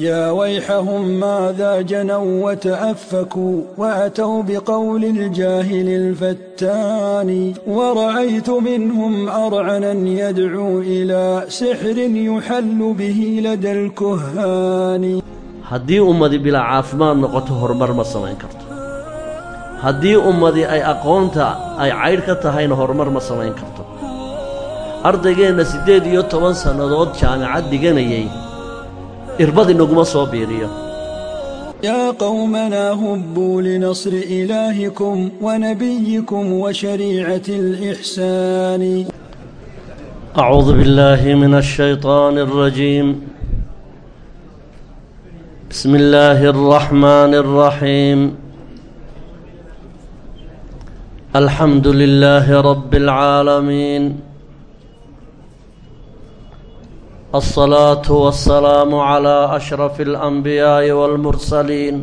يا ويحهم ماذا جنوا وتأفكوا وأتوا بقول الجاهل الفتان ورأيت منهم أرعنا يدعو إلى سحر يحل به لدى الكهان haddii ummadi bilaa caafimaad noqoto horumar ma samayn karto haddii ummadi ay aqoonta ay caydh ka tahayna horumar ma samayn karto ardaygeenna siddeed iyo toban sannadood jaamicad dhiganayay irbad inaguma soo biiriyo يا قومنا هبوا لنصر إلهكم ونبيكم وشريعة الإحسان أعوذ بالله من الشيطان الرجيم بسم الله الرحمن الرحيم الحمد لله رب العالمين الصلاة والسلام على أشرف الأنبياء والمرسلين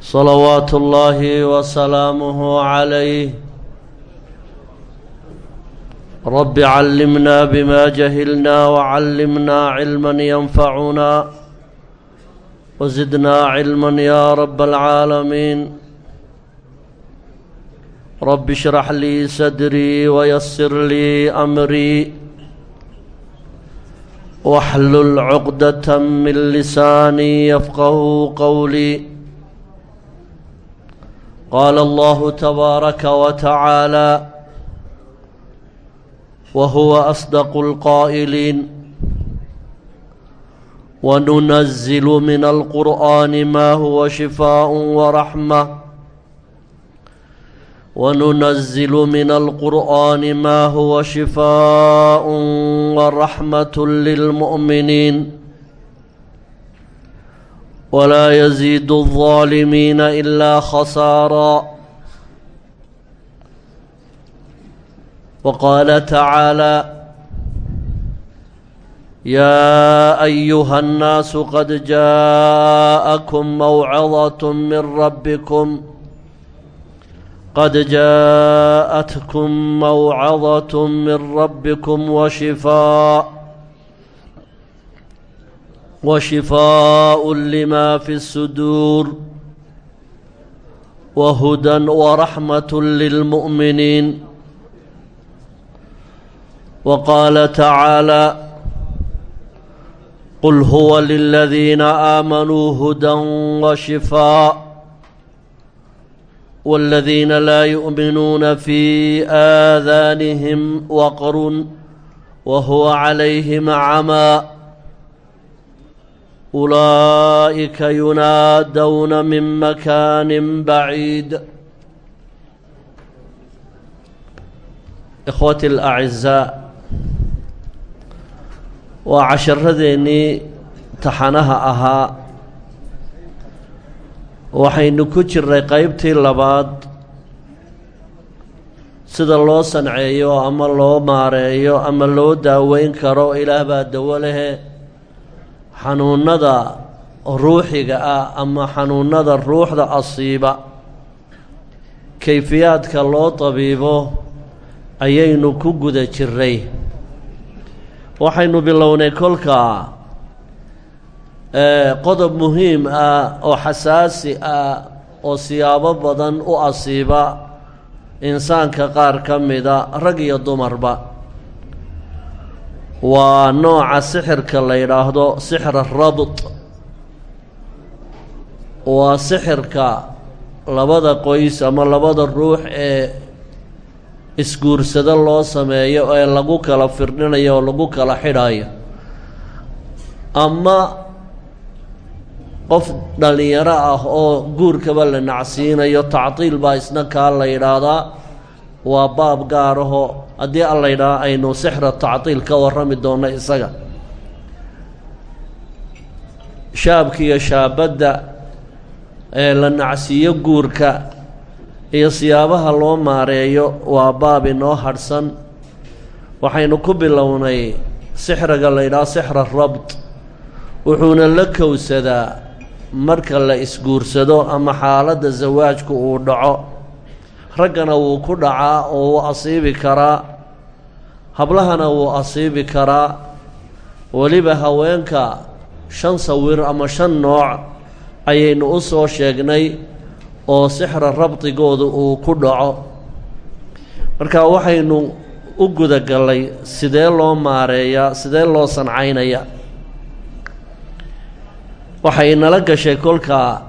صلوات الله وسلامه عليه رب علمنا بما جهلنا وعلمنا علما ينفعنا وزدنا علما يا رب العالمين رب اشرح لي صدري ويسر لي أمري واحلل عقدة من لساني يفقه قولي قال الله تبارك وتعالى وهو أصدق القائلين وننزل من القرآن ما هو شفاء ورحمة وننزل من القرآن ما هو شفاء ورحمة للمؤمنين ولا يزيد الظالمين إلا خسارا وقال تعالى يا أيها الناس قد جاءكم موعظة من ربكم قد جاءتكم موعظة من ربكم وشفاء وشفاء لما في الصدور وهدى ورحمة للمؤمنين وقال تعالى قل هو للذين آمنوا هدى وشفاء والذين لا يؤمنون في آذانهم وقر وهو عليهم عمى أولئك ينادون من مكان بعيد إخوتي الأعزاء وعشرديني تحنها أها waxaynu ku jiray qeybtii labaad sida loo sanceeyo ama loo maareeyo ama loo daaweyn karo ilaah baa dawo lehe. Xanuunnada ruuxiga ah ama xanuunnada ruuxda asiiba kayfiyaadka loo tabiibo ayaynu ku guda jiray waxaynu bilownay kolkaa qodob muhiim ah oo xasaasi ah oo siyaabo badan u asiiba insaanka qaar ka mida rag iyo dumarba. Waa nooca sixirka la yidhaahdo sixra rabd waa sixirka labada qoys ama labada ruux ee isguursado loo sameeyo ee lagu kala firdhinayo oo lagu kala xidhayo ama qof dhallinyaro ah oo guurkaba la nacsiinayo tactiil baa isna kaa la yidhaahdaa. Waa baab gaaraho haddii an la aynu sixra tactiil ka warrami doonno isaga. Shaabka iyo shaabadda ee la nacsiiyo guurka iyo siyaabaha loo maareeyo waa baab inoo hadhsan. Waxaynu ku bilownay sixriga la yidhaha sixra rabd. Wuxuuna la kowsadaa marka la isguursado ama xaaladda sawaajku uu dhaco raggana wuu ku dhacaa oo wuu asiibi karaa hablahana wuu asiibi karaa. Weliba haweenka shan sawir ama shan nooc ayaynu u soo sheegnay oo sixra rabdigooda uu ku dhaco. Marka waxaynu u gudagallay sidee loo maareeyaa sidee loo sancaynaya waxay nala gashay kolkaa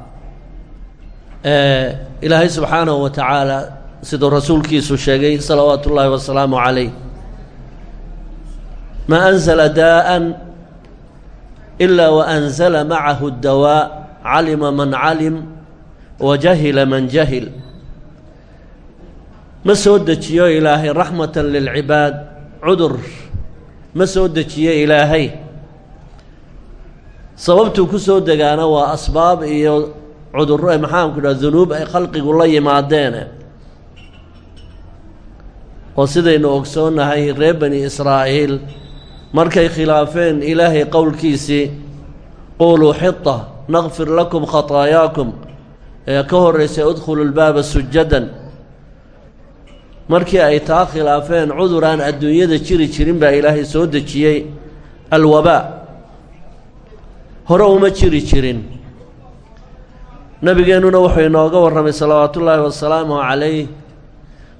ilaahay subxaanahu wa tacaala siduu rasuulkiisu sheegay salawaatu ullaahi wasalaamu calayh. Ma anzala daa'an ilaa wa anzala macahu dawaa calima man calim wa jahila man jahil. Ma soo dejiyo ilaahay raxmatan lilcibaad cudur. Ma soo dejiyo ilaahay sababtuu ku soo degaana waa asbaab iyo cudurro maxaanku idhaha dunuub ay khalqigu la yimaadeene oo sidaynu ogsoonnahay reer bani israa'iil markay khilaafeen ilaahay qowlkiisii quuluu xita naqfir lakum khataayaakum ee ka horraysay udkhulu lbaaba sujadan. Markii ay taa khilaafeen cudur aan adduunyada jiri jirin baa ilaahay soo dejiyey alwabaa hore uma jiri jirin. Nabigeennuna wuxuu inooga warramay salawaatullaahi wasalaamu calayh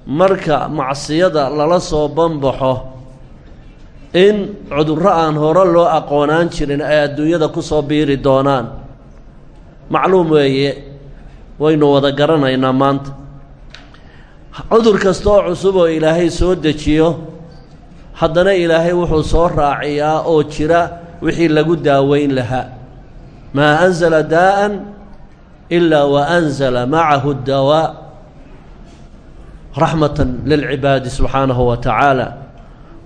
marka macsiyada lala soo banbaxo in cudurro aan hore loo aqoonaan jirin ay adduunyada ku soo biiri doonaan. Macluum weeye waynu wada garanaynaa maanta. Cudur kasta oo cusub oo ilaahay soo dejiyo haddana ilaahay wuxuu soo raaciyaa oo jira wixii lagu daaweyn lahaa maa anzala daa'an ilaa wa anzala macahu dawaa raxmatan lilcibaadi subxaanahu wa tacaala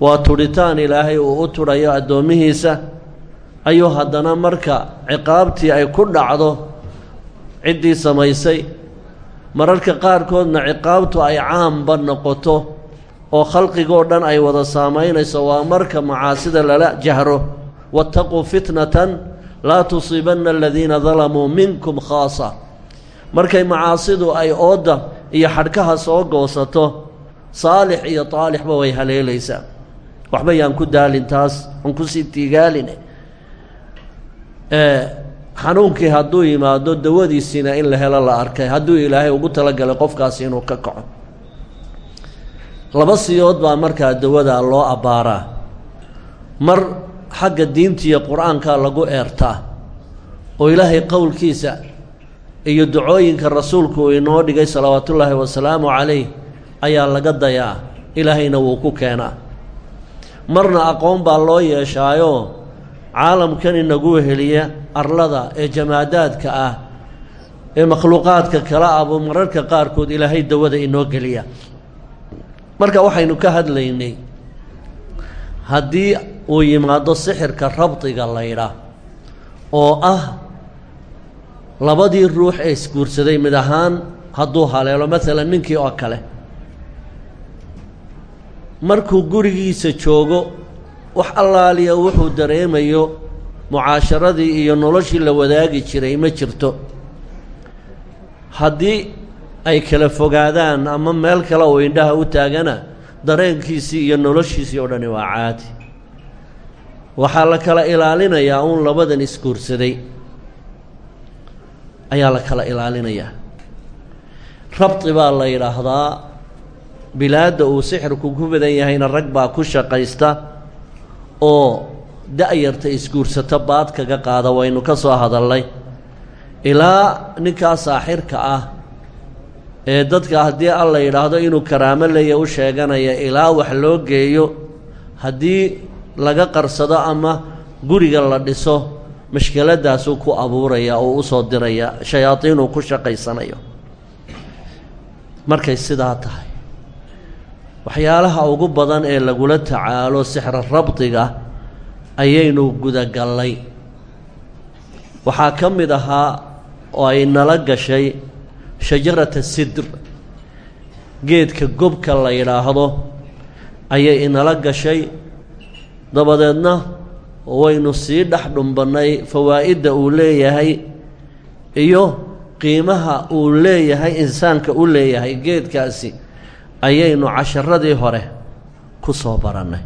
waa tudhitaan ilaahay uu u tudhayo addoommihiisa ayuu haddana marka ciqaabtii ay ku dhacdo ciddii samaysay mararka qaarkoodna ciqaabtu ay caamba noqoto oo khalqigoo dhan ay wada saamaynayso waa marka macaasida lala jahro waataquu fitnatan laa tusiibanna aladiina dalamuu minkum khaasa. Markay macaasidu ay oodda iyo xadhkaha soo goosato saalix iyo taalixba way haleelaysaa. Waxba yaan ku daalin taas aan ku sii tiigaaline xanuunkii hadduu yimaado dawadiisiina in la helo la arkay hadduu ilaahay ugu talagalay qofkaasi inuu ka kaco. Laba siyood baa markaa dawada loo abbaaraa. Mar xagga diintiiyo qur'aanka lagu eertaa oo ilaahay qowlkiisa iyo ducooyinka rasuulku uu inoo dhigay salawaatullaahi wasalaamu calayh ayaa laga dayaa ilaahayna wuu ku keenaa. Marna aqoon baa loo yeeshaayoo caalamkan inagu weheliya arlada ee jamaadaadka ah ee makhluuqaadka kala abo mararka qaarkood ilaahay dawada inoo geliya marka waxaynu ka hadlaynay haddii uu yimaado sixirka rabdiga laydhaa oo ah labadii ruux ee isguursaday mid ahaan hadduu haleelo maalan ninkii oo kale. Markuu gurigiisa joogo wax allaaliya wuxuu dareemayo mucaasharadii iyo noloshii la wadaagi jiray ma jirto. Haddii ay kala fogaadaan ama meel kale uu indhaha u taagana dareenkiisii iyo noloshiisii oo dhani waa caadi waxaa la kala ilaalinayaa uun labadan isguursaday. Ayaa la kala ilaalinayaa. Rabdi baa la yidhaahdaa bilaadda uu sixirku ku badan yahayna rag baa ku shaqaysta oo da-yarta isguursata baad kaga qaada waynu ka soo hadalnay ilaa ninkaa saaxirka ah ee dadka haddii alla yidhaahdo inuu karaamo leeya u sheeganaya ilaa wax loo geeyo haddii laga qarsado ama guriga la dhiso mashkiladdaasuu ku abuuraya oo u soo diraya shayaadiinuu ku shaqaysanayo. Markay sidaa tahay waxyaalaha ugu badan ee lagula tacaalo sixra rabdiga ayaynu gudagallay. Waxaa ka mid ahaa oo ay nala gashay shajarata sidr. Geedka gobka la yidhaahdo ayay inala gashay dabadeedna waynu sii dhex dhumbannay fawaa'idda uu leeyahay iyo qiimaha uu leeyahay insaanka u leeyahay geedkaasi ayaynu casharadii hore ku soo barannay.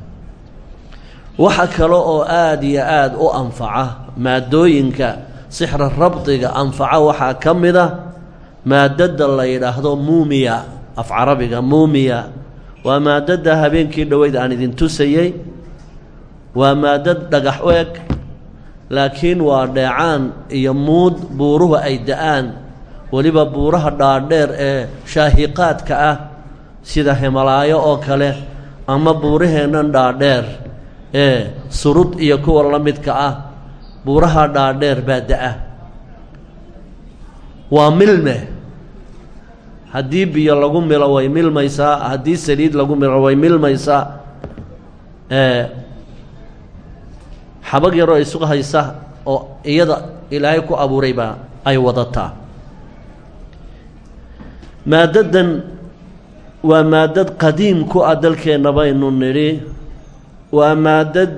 Waxa kale oo aada iyo aada u anfaca maadooyinka sixra rabdiga anfaca waxaa ka mid a maadada la yidhaahdo muumiya af carabiga muumiya. Waa maadada habeenkii dhoweyd aan idin tusayey waa maadad dhagax u eg laakiin waa dheecaan iyo muud buuruhu ay da'aan. Weliba buuraha dhaadheer ee shaahiqaadka ah sida himalaayo oo kale ama buuraheennan dhaadheer ee surud iyo kuwa la midka ah buuraha dhaadheer baa da'a. Waa milme. Haddii biyo lagu milo way milmaysaa haddii saliid lagu milo way milmaysaa xabag yaroo isu haysa oo iyada ilaahay ku abuuray baa ay wadataa. Maaddadan waa maadad qadiim ku ah dalkeenna baynu nidhi. Waa maadad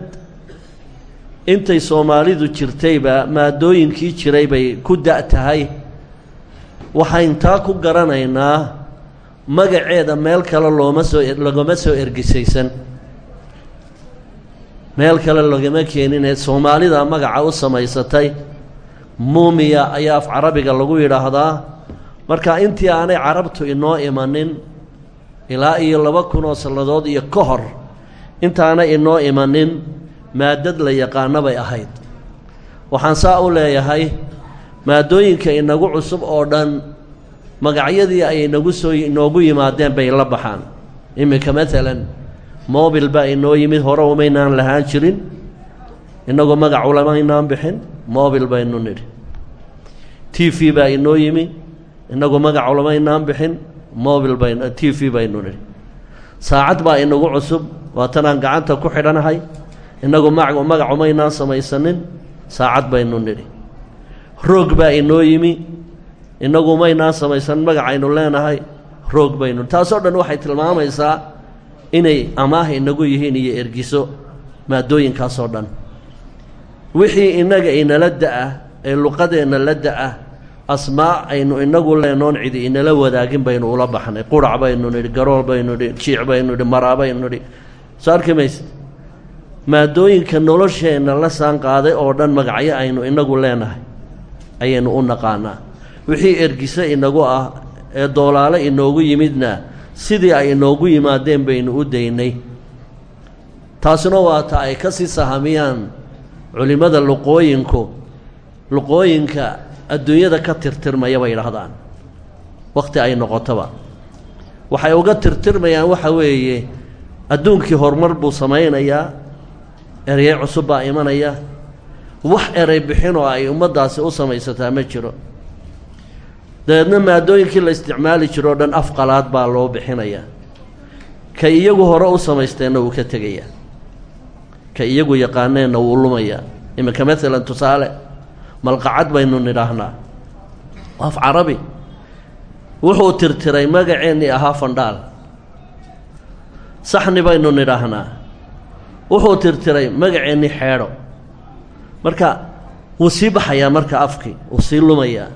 intay soomaalidu jirtayba maadooyinkii jiray bay ku da' tahay. Waxayn taa ku garanaynaa magaceeda meel kale looma soo lagama soo ergisaysan meel kale lagama keeninee soomaalida magaca u samaysatay muumiya ayaa af carabiga lagu yidhaahdaa marka intii aanay carabtu inoo imanin ilaa iyo laba kun oo sannadood iyo ka hor intaanay inoo imanin maadad la yaqaano bay ahayd. Waxaan saa u leeyahay maadooyinka inagu cusub oo dhan magacyadii ay inagu soo inoogu yimaadeen bay la baxaan. Iminka maalan mobil baa inoo yimid hore umaynaan lahaan jirin innagoo magac ulamaynaan bixin mobil baynu nidhi. T v baa inoo yimi innagoo magac ulamaynaan bixin mobil bayn t v baynu nidhi. Saacad baa inagu cusub waatanaan gacanta ku xidhanahay innagu ma magac umaynaan samaysanin saacad baynu nidhi. Roog baa inoo yimi innagu umaynaan samaysanin magacaynu leenahay roog baynu taasoo dhan waxay tilmaamaysaa inay amaah inagu yihiin iyo ergiso maadooyinkaasoo dhan. Wixii innaga inala da'ah ee luqadeenna la da'ah asmaa aynu inagu leenoon cidi inala wadaagin baynu ula baxnay. Qurac baynu nidhi garool baynu nidhi jiic baynu nidhi maraa baynu nidhi. Soo arki maadooyinka nolosheenna la saan qaaday oo dhan magacyo aynu inagu leenahay ayaynu u naqaanaa. Wixii ergise inagu ah ee doolaale inoogu yimidna sidii ay inoogu yimaadeen baynu u daynay. Taasuna waa ta ay ka sii sahamiyaan culimmada luqooyinku luqooyinka adduunyada ka tirtirmaya bay yidhaahdaan. Wakhti ay noqotoba waxay uga tirtirmayaan waxa weeye adduunkii horumar buu samaynayaa erey cusub baa imanaya wax erey bixin oo ay ummaddaasi u samaysataa ma jiro dabeedna maadooyinkii la isticmaali jiro o dhan af qalaad baa loo bixinayaa ka iyagu hore u samaysteenna wuu ka tegayaa. Ka iyagu yaqaaneenna wuu lumayaa. Iminka maalan tusaale malqacad baynu nidhaahnaa. Af carabi. Wuxuu tirtiray magaceennii ahaa fandhaal saxni baynu nidhaahnaa. Wuxuu tirtiray magaceennii xeedho. Marka wuu sii baxayaa marka afkii. Wuu sii lumayaa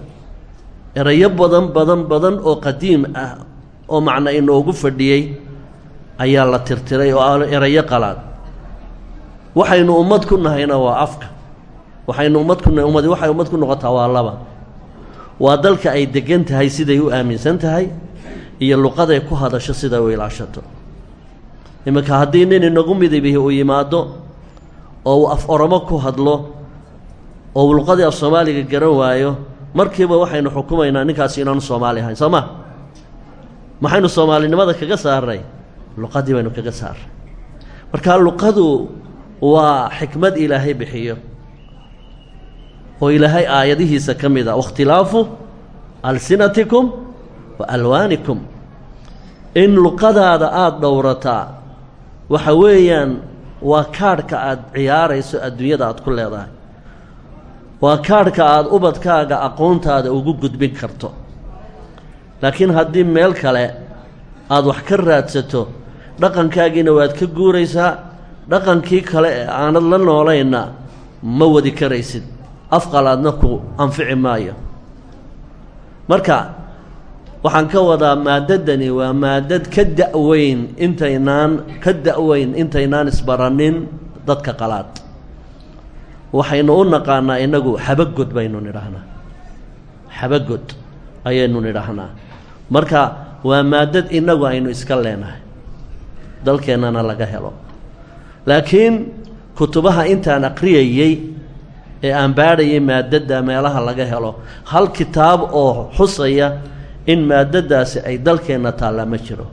erayo badan badan badan oo qadiim ah oo macna inoogu fadhiyey ayaa la tirtiray oo erayo qalaad. Waxaynu ummad ku nahayna waa afka. Waxaynu ummad ku nahay ummadi waxay ummad ku noqotaa waa laba. Waa dalka ay degan tahay siday u aaminsan tahay iyo luqaday ku hadasho siday u ilaashato. Iminka haddii nin inagu midibihi uu yimaado oo uu af oromo ku hadlo oo luqadii af soomaaliga garan waayo markiiba waxaynu xukumaynaa ninkaasi inaanu soomaali ahayn soo ma? Maxaynu soomaalinimada kaga saaray luqadii baynu kaga saaray marka luqadu waa xikmad ilaahay bixiyo. Oo ilaahay aayadihiisa ka mid a wakhtilaafu alsinatikum wa alwaanikum. In luqadaada aada dhowrataa waxa weeyaan waa kaadhka aada ciyaarayso adduunyada aada ku leedahay waa kaadhka aada ubadkaaga aqoontaada ugu gudbin karto. Laakiin haddii meel kale aada wax ka raadsato dhaqankaagiina waad ka guuraysaa dhaqankii kale ee aanad la noolayna ma wadi karaysid. Afqalaadna ku anfici maayo. Marka waxaan ka wadaa maaddadani waa maaddad ka da'weyn intaynaan ka da'weyn intaynaan isbaranin dadka qalaad waxaynu u naqaanaa innagu xabagod baynu nidhaahnaa xabagod ayaynu nidhaahnaa marka waa maadad innagu aynu iska leenahay. Dalkeennana laga helo. Laakiin kutubaha intaan aqriyayey ee aan baadhayay maadadda meelaha laga helo hal kitaab oo xusaya in maadadaasi ay dalkeenna taalla ma jiro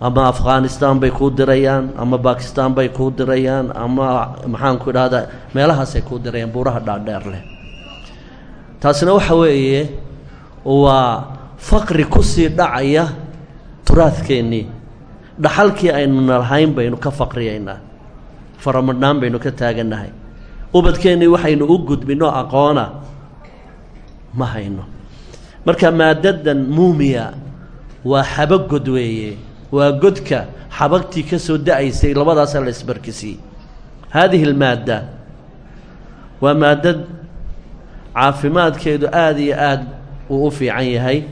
ama afghanistan bay kuu dirayaan ama bakistan bay kuu dirayaan ama maxaanku idhahdaa meelahaasay kuu dirayaan buuraha dhaadheer leh. Taasina waxa weeye waa faqri ku sii dhacaya turaadkeennii. Dhaxalkii aynu nalahayn baynu ka faqriyaynaa. Faramadhaan baynu ka taagannahay. Ubadkeennii waxaynu u gudbinno aqoona. Ma hayno. Marka maadadan muumiya waa xabagod weeye waa godka xabagtii ka soo da'aysay labadaasaa la isbarkisiyey. Haadihi almaadda. Waa maadad caafimaadkeedu aada iyo aad uu u fiican yahay.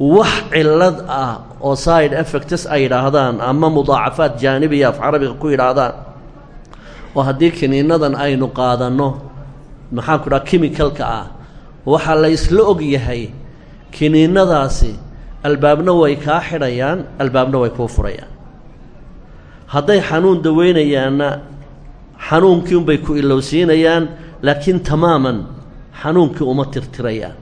Wax cillad ah oo side effects ay yidhaahdaan ama mudaacafaad jaanibiya af carabiga ku yidhaahdaan oo haddii kiniinadan aynu qaadanno maxaanku dhaha chemicalka ah waxaa la ysla og yahay kiniinadaasi albaabna way kaa xidhayaan albaabna way kuu furayaan. Hadday xanuun daweynayaanna xanuunkii unbay ku ilowsiinayaan laakiin tamaaman xanuunkii uma tirtirayaan.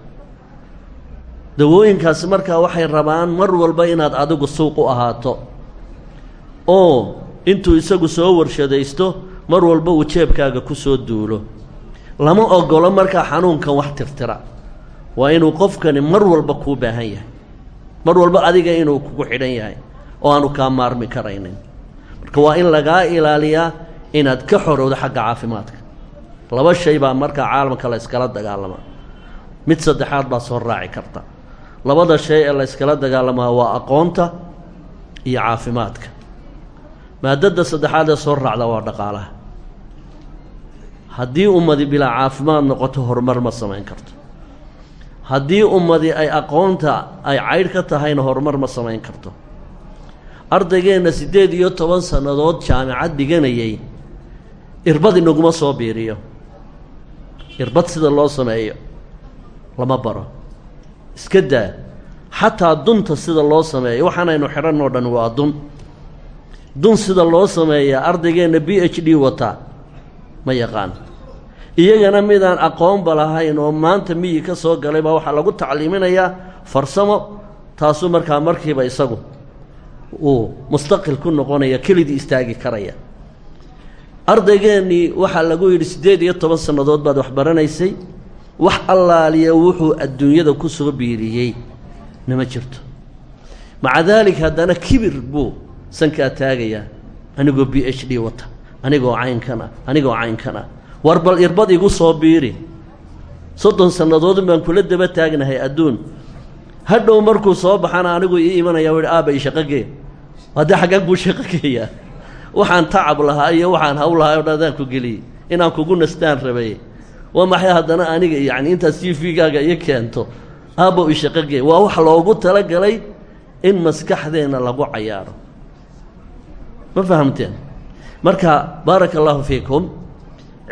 Dawooyinkaasi markaa waxay rabaan mar walba inaad adigu suuq u ahaato oo intuu isagu soo warshadaysto mar walba uu jeebkaaga ku soo duulo. Lama ogolo markaa xanuunkan wax tirtira. Waa inuu qofkani mar walba kuu baahan yahay mar walba adiga inuu kugu xidhan yahay oo aanu kaa maarmi karaynin. Marka waa in lagaa ilaaliyaa inaad ka xorowdo xagga caafimaadka. Laba shay baa markaa caalamka la yskala dagaalamaa mid saddexaad baa soo raaci karta. Labada shay ee la yskala dagaalamaa waa aqoonta iyo caafimaadka. Maadada saddexaad ee soo raacda waa dhaqaalaha. Haddii ummadi bilaa caafimaad noqoto horumar ma samayn karto haddii ummadi ay aqoonta ay caydh ka tahayna horumar ma samayn karto. Ardaygeenna siddeed iyo toban sannadood jaamicad dhiganayay irbad inaguma soo biiriyo. Irbad sida loo sameeyo lama baro. Iska daa xataa dunta sida loo sameeyo waxaanaynu xidhan oo dhan waa dun. Dun sida loo sameeyaa ardaygeenna b h d wata ma yaqaan iyagana midaan aqoonba lahayn oo maanta miyi ka soo galay baa waxaa lagu tacliiminayaa farsamo taasuu markaa markiiba isagu uu mustaqil ku noqonaya kelidii istaagi karaya. Ardaygeenii waxaa lagu yidhi siddeed iyo toban sannadood baad wax baranaysay wax allaaliya wuxuu adduunyada ku soo biiriyey. Nama jirto? Maca daalika haddana kibir buu sankaa taagayaa. Anigoo b h d wata anigoo caynkan ah anigoo caynkan ah war bal irbad igu soo biiri. Soddon sannadoodun baan kula daba taagnahay adduun. Hadhow markuu soo baxana anigu ii imanaya u ihi aaba i shaqogee haddee xaggaan kuu shaqogeeyaa waxaan tacab lahaa iyo waxaan haw lahaa o dhan ku geliyey inaan kugu nastaan rabay. Waa maxay haddana aniga yacni intaad c v-gaaga iyo keento? Aabbow i shaqogee waa wax loogu talagalay in maskaxdeenna lagu cayaaro. Ma fahamteen? Marka baaraka allaahu fiikum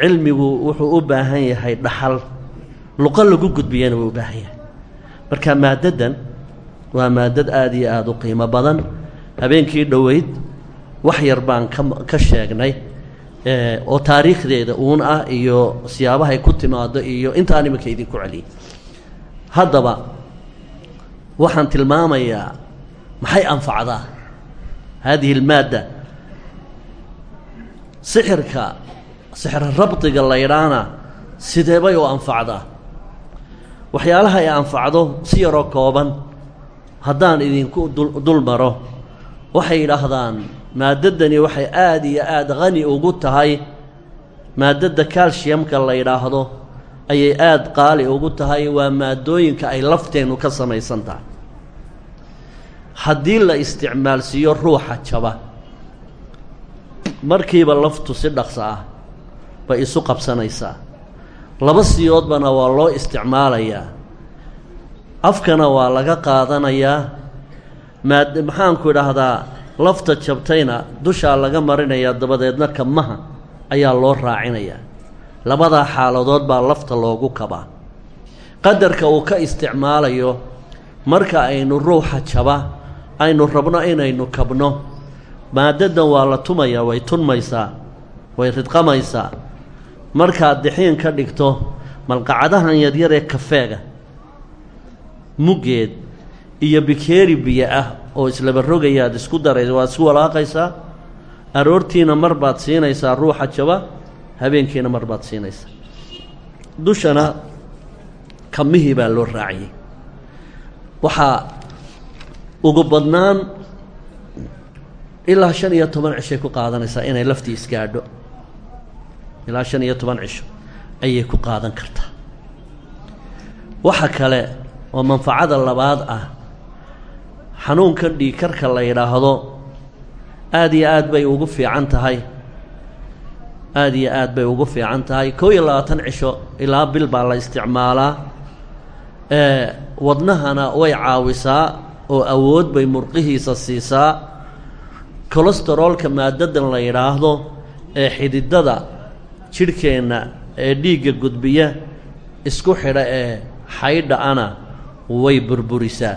cilmigu wuxuu u baahan yahay dhaxal. Luqo lagu gudbiyana wuu u baahan yahay. Marka maaddadan waa maadad aada iyo aada u qiimo badan. Habeenkii dhoweyd wax yar baan ka ka sheegnay oo taariikhdeeda uun ah iyo siyaabahay ku timaado iyo intaan iminka idinku celiyay haddaba waxaan tilmaamayaa maxay anfacdaa? Haadihi almaadda sixirka sixro rabdiga laydhaana sidee bay u anfacdaa? Waxyaalaha ay anfacdo si yaroo kooban. Haddaan idinku dul maro waxay yidhaahdaan maaddadani waxay aada iyo aada qani ugu tahay. Maaddadda calciumka la yidhaahdo ayay aada qaali ugu tahay waa maaddooyinka ay lafteennu ka samaysan tahay. Haddii la isticmaalsiiyo ruuxa jaba markiiba laftu si dhaqso ah bay isu qabsanaysaa. Laba siyoodbana waa loo isticmaalayaa. Afkana waa laga qaadanayaa maad maxaanku idhaahdaa lafta jabtayna dushaa laga marinayaa dabadeedna kabmaha ayaa loo raacinayaa. Labadaa xaaladood baa lafta loogu kabaa. Qadarka uu ka isticmaalayo marka aynu ruuxa jaba aynu rabno inaynu kabno maadadan waa la tumayaa way tunmaysaa way ridqamaysaa markaad dixiin ka dhigto malqacadahan yaryar ee kafeega muggeed iyo bikeeri biyo ah oo islaba rogayaad isku daraysa waad isku walaaqaysaa aroortiina mar baad siinaysaa ruuxa jaba habeenkiina mar baad siinaysaa. Dushana kamihii baa loo raaciyey. Waxaa ugu badnaan ilaa shan iyo toban cishay ku qaadanaysaa inay laftii isgaadho ilaa shan iyo toban cisho ayay ku qaadan kartaa waxa kale oo manfacada labaad ah xanuunkan dhiigkarka la yidhaahdo aad iyo aad bay ugu fiican tahay. Aad iyo aad bay ugu fiican tahay. Kow iyo labaatan cisho ilaa bil baa la isticmaalaa. Wadnahana way caawisaa oo awood bay murqihiisa siisaa. Colesteroolka maadadan la yidhaahdo ee xididada jidhkeenna ee dhiigga gudbiya isku xidha ee xaydha-ana way burburisaa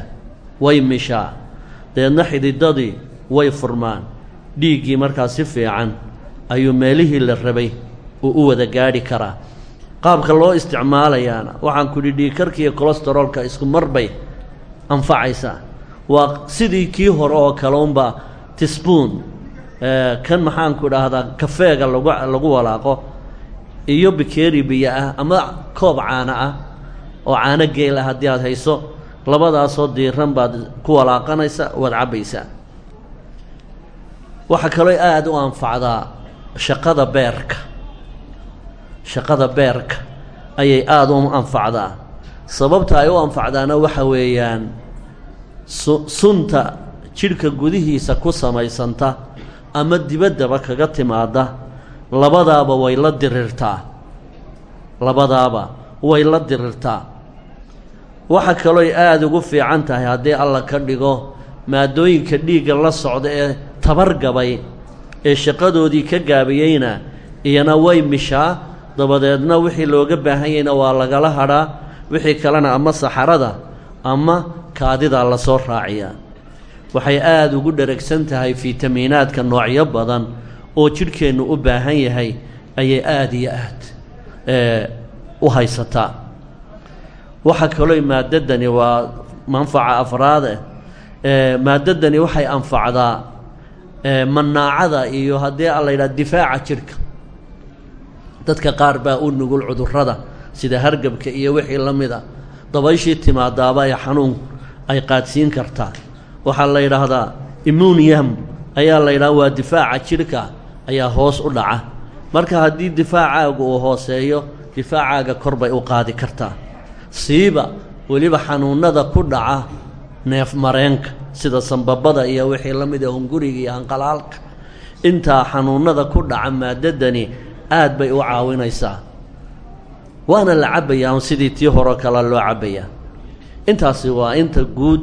way mishaa. Deedna xididadii way furmaan. Dhiiggii markaa si fiican ayuu meelihii la rabay uu u wada gaadhi karaa. Qaabka loo isticmaalayaana waxaan ku idhi dhiigkarka iyo colesteroolka isku mar bay anfacaysaa. Waa sidii kii hore oo kale unbaa tisbuun kan maxaanku idhaahdaa kafeega lagu lagu walaaqo iyo bikeeri biyo ah ama koob caano ah oo caano geel ah haddii aad hayso labadaasoo diiran baad ku walaaqanaysa waad cabbaysaa. Waxaa kaloo aada u anfacdaa shaqada beerka. Shaqada beerka ayay aada u anfacdaa. Sababta ay u anfacdaana waxa weeyaan su sunta jidhka gudihiisa ku samaysanta ama dibaddaba kaga timaada labadaaba way la dirirtaa. Labadaaba way la dirirtaa. Waxa kalooy aada ugu fiican tahay haddii alla ka dhigo maadooyinka dhiigga la socda ee tabargabay ee shaqadoodii ka gaabiyeyna iyana way mishaa. Dabadeedna wixii looga baahan yahayna waa lagala hadhaa wixii kalena ama saxarada ama kaadidaa la soo raaciyaa. Waxay aada ugu dheragsan tahay fitamiinaadka noocyo badan oo jidhkeennu u baahan yahay ayay aada iyo aad u haysataa. Waxa kaloo maadadani waa manfaca afraade maadadani waxay anfacdaa manaacada iyo haddii a la yidhaha difaaca jidhka. Dadka qaar baa u nugul cudurrada sida hargabka iyo wixii la mid a dabayshii timaadaaba ay xanuun ay qaadsiin kartaa. Waxaa la yidhaahdaa immunium ayaa la yidhaha waa difaaca jidhka ayaa hoos u dhaca. Marka haddii difaacaagu uu hooseeyo difaacaaga kor bay u qaadi kartaa. Siiba weliba xanuunnada ku dhaca neef mareenka sida sambabada iyo wixii la mid a hunguriga iyo hanqalaalka. Intaa xanuunnada ku dhaca maadadani aad bay u caawinaysaa. Waana la cabbayaa sidii tii horo kale loo cabbayaa. Intaasi waa inta guud.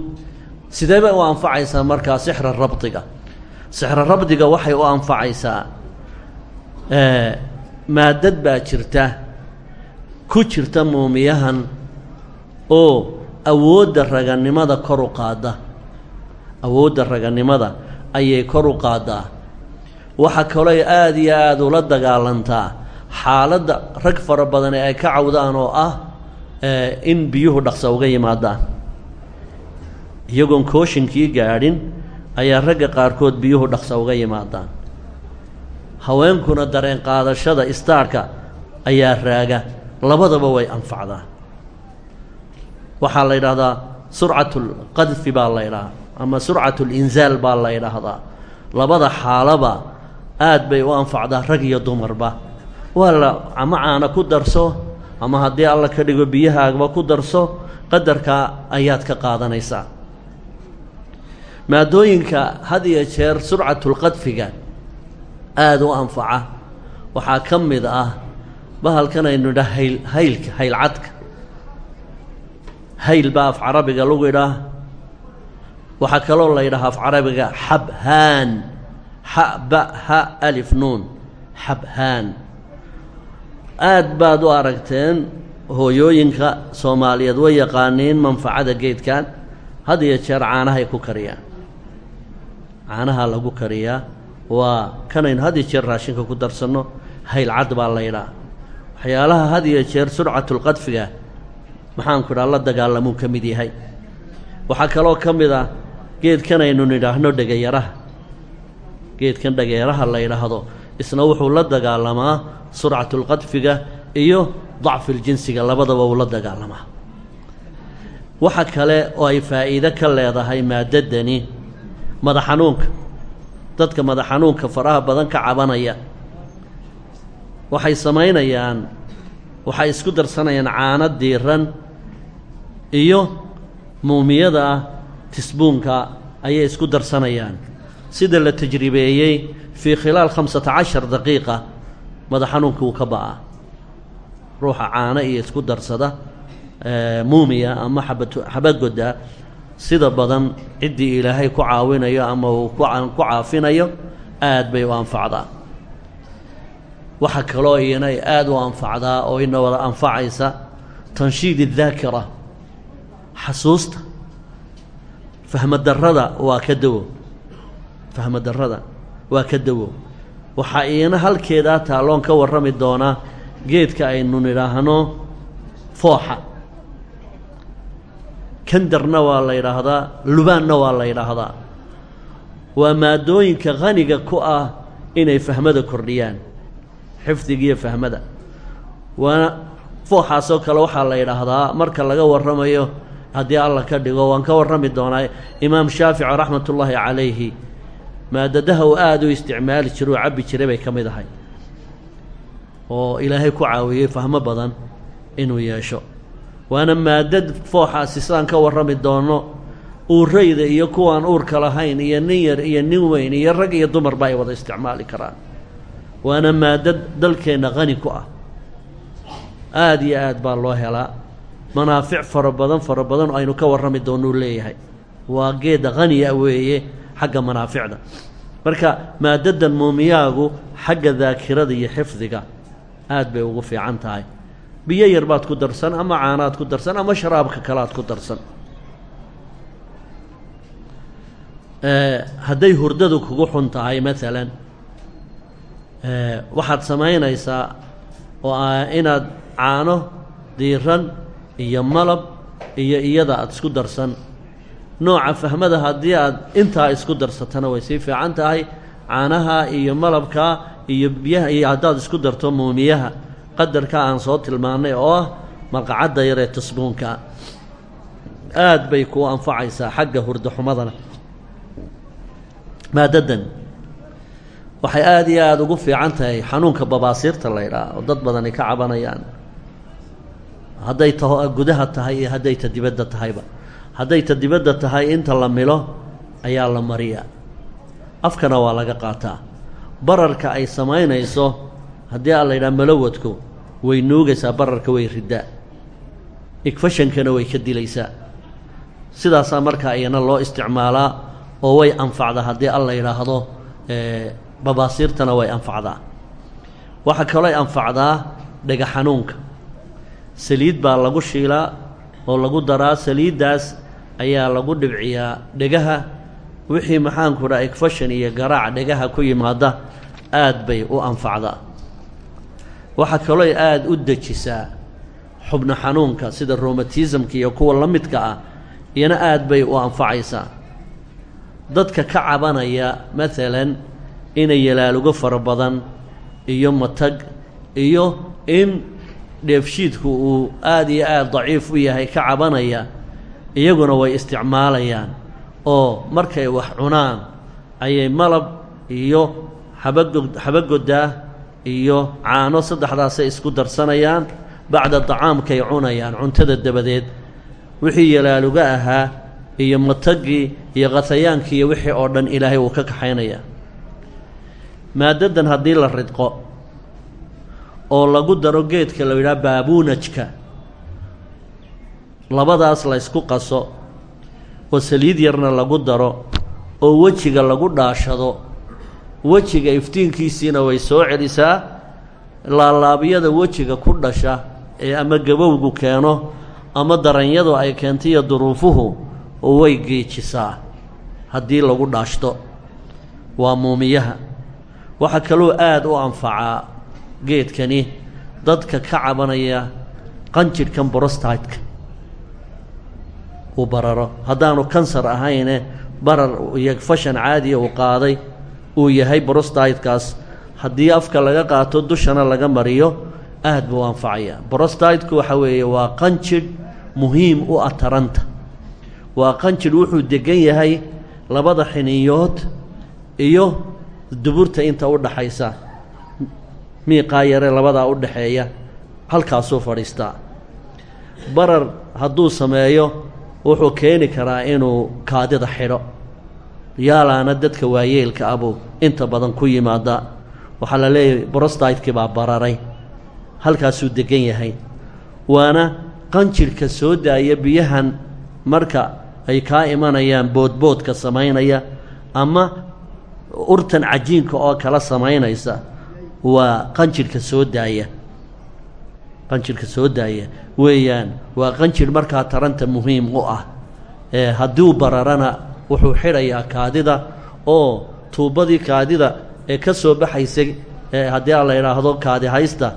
Sidee bay u anfacaysaa markaa sixra rabdiga? Sixra rabdiga waxay u anfacaysaa maadad baa jirta ku jirta muumiyahan oo awoodda raganimada kor u qaadda. Awoodda raganimada ayay kor u qaaddaa. Waxaa kalooy aada iyo aada ula dagaalantaa xaaladda rag fara badan ay ka cawdaan oo ah in biyuhu dhaqsa uga yimaadaan. Iyagoon kooshinkii gaadhin ayaa ragga qaarkood biyuhu dhaqsa uga yimaadaan haweenkuna dareen qaadashada istaarhka ayaa raaga. Labadaba way anfacdaa. Waxaa la yidhaahdaa surcatulqadfi baa la ydhahaa ama surcatulinzaal baa la ydhaahdaa labada xaalaba aad bay u anfacdaa rag iyo dumarba. Waa la ama caana ku darso ama haddii alla ka dhigo biyahaagba ku darso qadarkaa ayaad ka qaadanaysaa. Maadooyinka had iyo jeer surcatulqadfiga aada u anfaca. Waxaa ka mid ah bahalkan aynu idhaa hayl haylka haylcadka hayl baa af carabiga lagu idhaah. Waxaa kaloo la yidhaha af carabiga xabhaan. Xa ba ha alif nuun. Xabhaan. Aad baad u aragteen hooyooyinka soomaaliyeed way yaqaaniin manfacada geedkan. Had iyo jeer caanahay ku kariyaan caanaha lagu kariyaa waa kanaynu had iyo jeer raashinka ku darsanno haylcad baa la ydhaa waxyaalaha had iyo jeer surcatulqadfiga maxaanku idhaha la dagaalamuu ka mid yahay. Waxaa kaloo ka mid ah geedkan aynu nidhaahno dhegayaraha geedkan dhegayaraha la yidhaahdo isna wuxuu la dagaalamaa surcatulqadfiga iyo dacfiljinsiga labadaba uu la dagaalamaa. Waxa kale oo ay faa'iide ka leedahay maadadani madax xanuunka dadka madax xanuunka faraha badan ka cabanaya. Waxay samaynayaan waxay isku darsanayaan caano diiran iyo muumiyada tisbuunka ayay isku darsanayaan. Sida la tajribeeyey fii khilaal khamsata cashar daqiiqa madax wuu ka ba'aa ruuxa caano iyo isku darsada muumiya ama xabad xabagoda sida badan ciddii ilaahay ku caawinayo ama uu ku caafinayo aad bay u anfacdaa. Waxaa kaloo iyana ay aada u anfacdaa oo ina wada anfacaysa tanshiid الdaakira xasuusta. Fahmadarrada waa ka dawo. Fahmadarrada waa ka dawo. Waxaa iyana halkeedaa taalloon ka warrami doonaa geedka aynu nidhaahno fooxa kandarna waa la yidhaahdaa lubaanna waa la yidhaahdaa. Waa maadooyinka qaniga ku ah inay fahmada kordhiyaan xifdigiiyo fahmada. Waana fooxaasoo kale waxaa la yidhaahdaa marka laga warramayo haddii alla ka dhigo waan ka warrami doonaa imaam shaafici raxmatullaahi calayhi maadadaha uu aada u isticmaali jira oo cabbi jiray bay ka mid ahay oo ilaahay ku caawiyey fahmo badan inuu yeesho waana maadad fooxaasi sidaan ka warrami doono. Uurayda iyo kuwaan uurka lahayn iyo nin yar iyo nin weyn iyo rag iyo dumarba ay wada isticmaali karaan. Waana maadad dalkeenna qani ku ah. Aada iyo aad baa loo helaa. Manaafic fara badan fara badan aynu ka warrami doonuu leeyahay. Waa geeda qaniya weeye xagga manaaficda. Marka maadadan muumiyaagu xagga daakirada iyo xifdiga aad bay ugu fiican tahay biyo yar baad ku darsan ama caanaad ku darsan ama sharaabka kalead ku darsan. Hadday hurdadu kugu xun tahay maalan waxaad samaynaysaa oo ah inaad caano diiran iyo malab iyo iyada aada isku darsan. Nooca fahmada haddii aad intaa isku darsatana way sii fiican tahay. Caanaha iyo malabka iyo biyaha iyo haddaad isku darto muumiyaha qadarka aan soo tilmaannay oo ah malqacadda yar ee tasbuunka aad bay kuu anfacaysaa xagga hurdaxumadana maadadan waxay aada iyo aada ugu fiican tahay xanuunka babaasiirta la ydhaah oo dad badani ka cabanayaan. Hadday taho gudaha tahay iyo hadday ta dibadda tahayba. Hadday ta dibadda tahay inta la milo ayaa la mariyaa. Afkana waa laga qaataa. Bararka ay samaynayso haddii aan la yidhaha malawadku way nuugaysaa bararka way riddaa. Igfashankana way ka dilaysaa. Sidaasaa markaa iyana loo isticmaalaa oo way anfacdaa haddii alla yidhaahdo babaasiirtana way anfacdaa. Waxaa kalooy anfacdaa dhega xanuunka. Saliid baa lagu shiilaa oo lagu daraa. Saliiddaas ayaa lagu dhibciyaa dhegaha wixii maxaanku dhaha igfashan iyo garaac dhegaha ku yimaada aad bay u anfacdaa waxaa kalooy aada u dejisaa xubno xanuunka sida romatismka iyo kuwa la midka ah iyana aad bay u anfacaysaa. Dadka ka cabanaya maalan inay yalaalugo fara badan iyo matag iyo in dheefshiidku uu aada iyo aada daciif u yahay ka cabanaya iyaguna way isticmaalayaan oo markay wax cunaan ayay malab iyo xabago xabagodaa iyo caano saddexdaasay isku darsanayaan bacda dacaamkay cunayaan cuntada dabadeed. Wixii yalaaluga ahaa iyo matagii iyo qatayaankii iyo wixii oo dhan ilaahay uu ka kaxaynayaa. Maadadan haddii la ridqo oo lagu daro geedka la yidhaha baabuunajka labadaas la ysku qaso oo saliid yarna lagu daro oo wejiga lagu dhaashado wejiga iftiinkiisiina way soo celisaa laalaabyada wejiga ku dhasha ee ama gabowgu keeno ama daranyadu ay keentaiyo duruufuhu way geejisaa haddii lagu dhaashto. Waa muumiyaha. Waxaa kaloo aada u anfacaa geedkani dadka ka cabanaya qanjidhkan borostaytka uu bararo. Haddaanu kansar ahayne barar iyo fashan caadiya uu qaaday uu yahay borostaytkaas haddii afka laga qaato dushana laga mariyo aad buu anfacaya. Borostaytku waxa weeye waa qanjidh muhiim u ah taranta. Waa qanjidh wuxuu degan yahay labada xiniyood iyo duburta inta u dhaxaysa. Miiqaa yare labadaa u dhaxeeya halkaasuu fadhiistaa barar hadduu sameeyo wuxuu keeni karaa inuu kaadida xidho. Yaalaana dadka waayeelka abuu inta badan ku yimaada. Waxaa la leeyahay borostaytkii baa bararay halkaasuu degan yahay. Waana qanjirhka soo daaya biyahan marka ay kaa imanayaan boodboodka samaynaya ama urtan cajiinka oo kala samaynaysa waa qanjirhka soo daaya. Qanjirhka soo daaya. Weeyaan waa qanjir markaa taranta muhiim u ah. Ee hadduu bararana wuxuu xidhayaa kaadida oo tuubbadii kaadida ee ka soo baxaysay ee haddii aan la idhaahdo kaadi haysta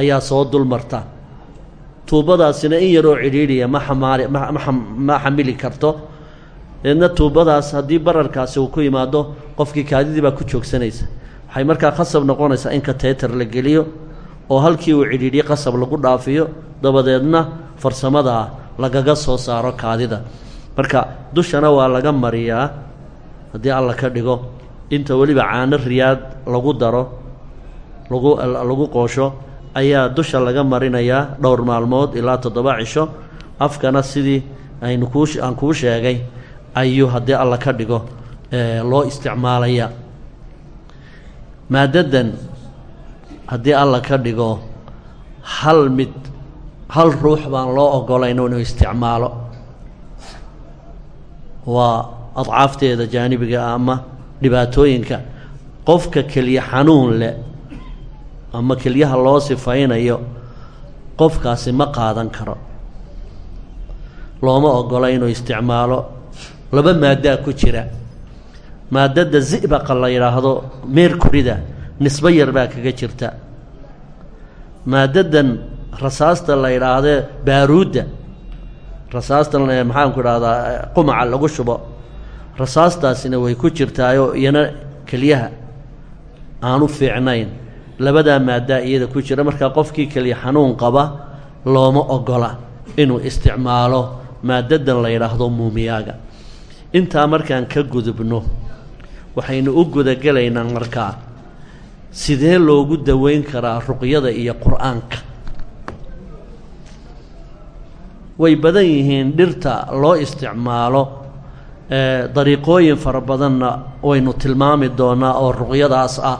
ayaa soo dulmarta tuubbadaasina in yaroo cidhiidhiya ma xamaali ma xamili karto. Deedna tuubbadaas haddii bararkaasi uu ku yimaado qofkii kaadidii baa ku joogsanaysa. Waxay markaa qasab noqonaysaa in kateetar la geliyo oo halkii uu cidhiidhiye qasab lagu dhaafiyo dabadeedna farsamadaa lagaga soo saaro kaadida. Marka dushana waa laga mariyaa haddii alla ka dhigo inta weliba caano riyaad lagu daro lagu lagu qoosho ayaa dusha laga marinayaa dhowr maalmood ilaa toddoba cisho. Afkana sidii aynu kuu aan kuu sheegay ayuu haddii alla ka dhigo loo isticmaalaya. Maadadan haddii alla ka dhigo hal mid hal ruux baan loo ogolayn inuu isticmaalo. Waa adcaafteeda jaanibiga ama dhibaatooyinka. Qofka keliya xanuun leh ama kelyaha loo sifaynayo qofkaasi ma qaadan karo. Looma ogola inuu isticmaalo. Laba maaddaa ku jira. Maadada zi'baqa la yidhaahdo meerkurida nisbo yar baa kaga jirta. Maadadan rasaasta la yidhaahdee baaruudda. Rasaastan maxaanku idhahdaa qumaca lagu shubo rasaastaasina way ku jirtaayoo iyana keliyaha aanu fiicnayn. Labadaa maaddaa iyada ku jira. Markaa qofkii keliya xanuun qaba looma ogola inuu isticmaalo maadadan la yidhaahdo muumiyaaga. Intaa markaan ka gudubno waxaynu u gudagelaynaa markaa sidee loogu daweyn karaa ruqyada iyo qur'aanka? Way badan yihiin dhirta loo isticmaalo dariiqooyin fara badanna waynu tilmaami doonaa oo ruqyadaas ah.